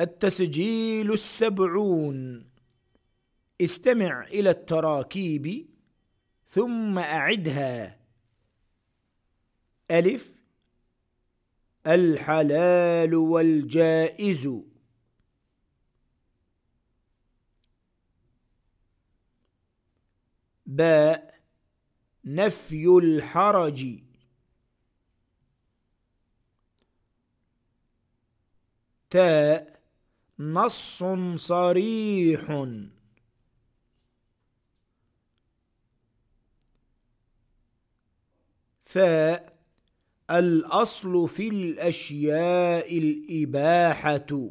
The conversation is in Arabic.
التسجيل السبعون. استمع إلى التراكيب ثم أعدها. ألف. الحلال والجائز. باء. نفي الحرج. تاء. نص صريح. ثاء الأصل في الأشياء الإباحة.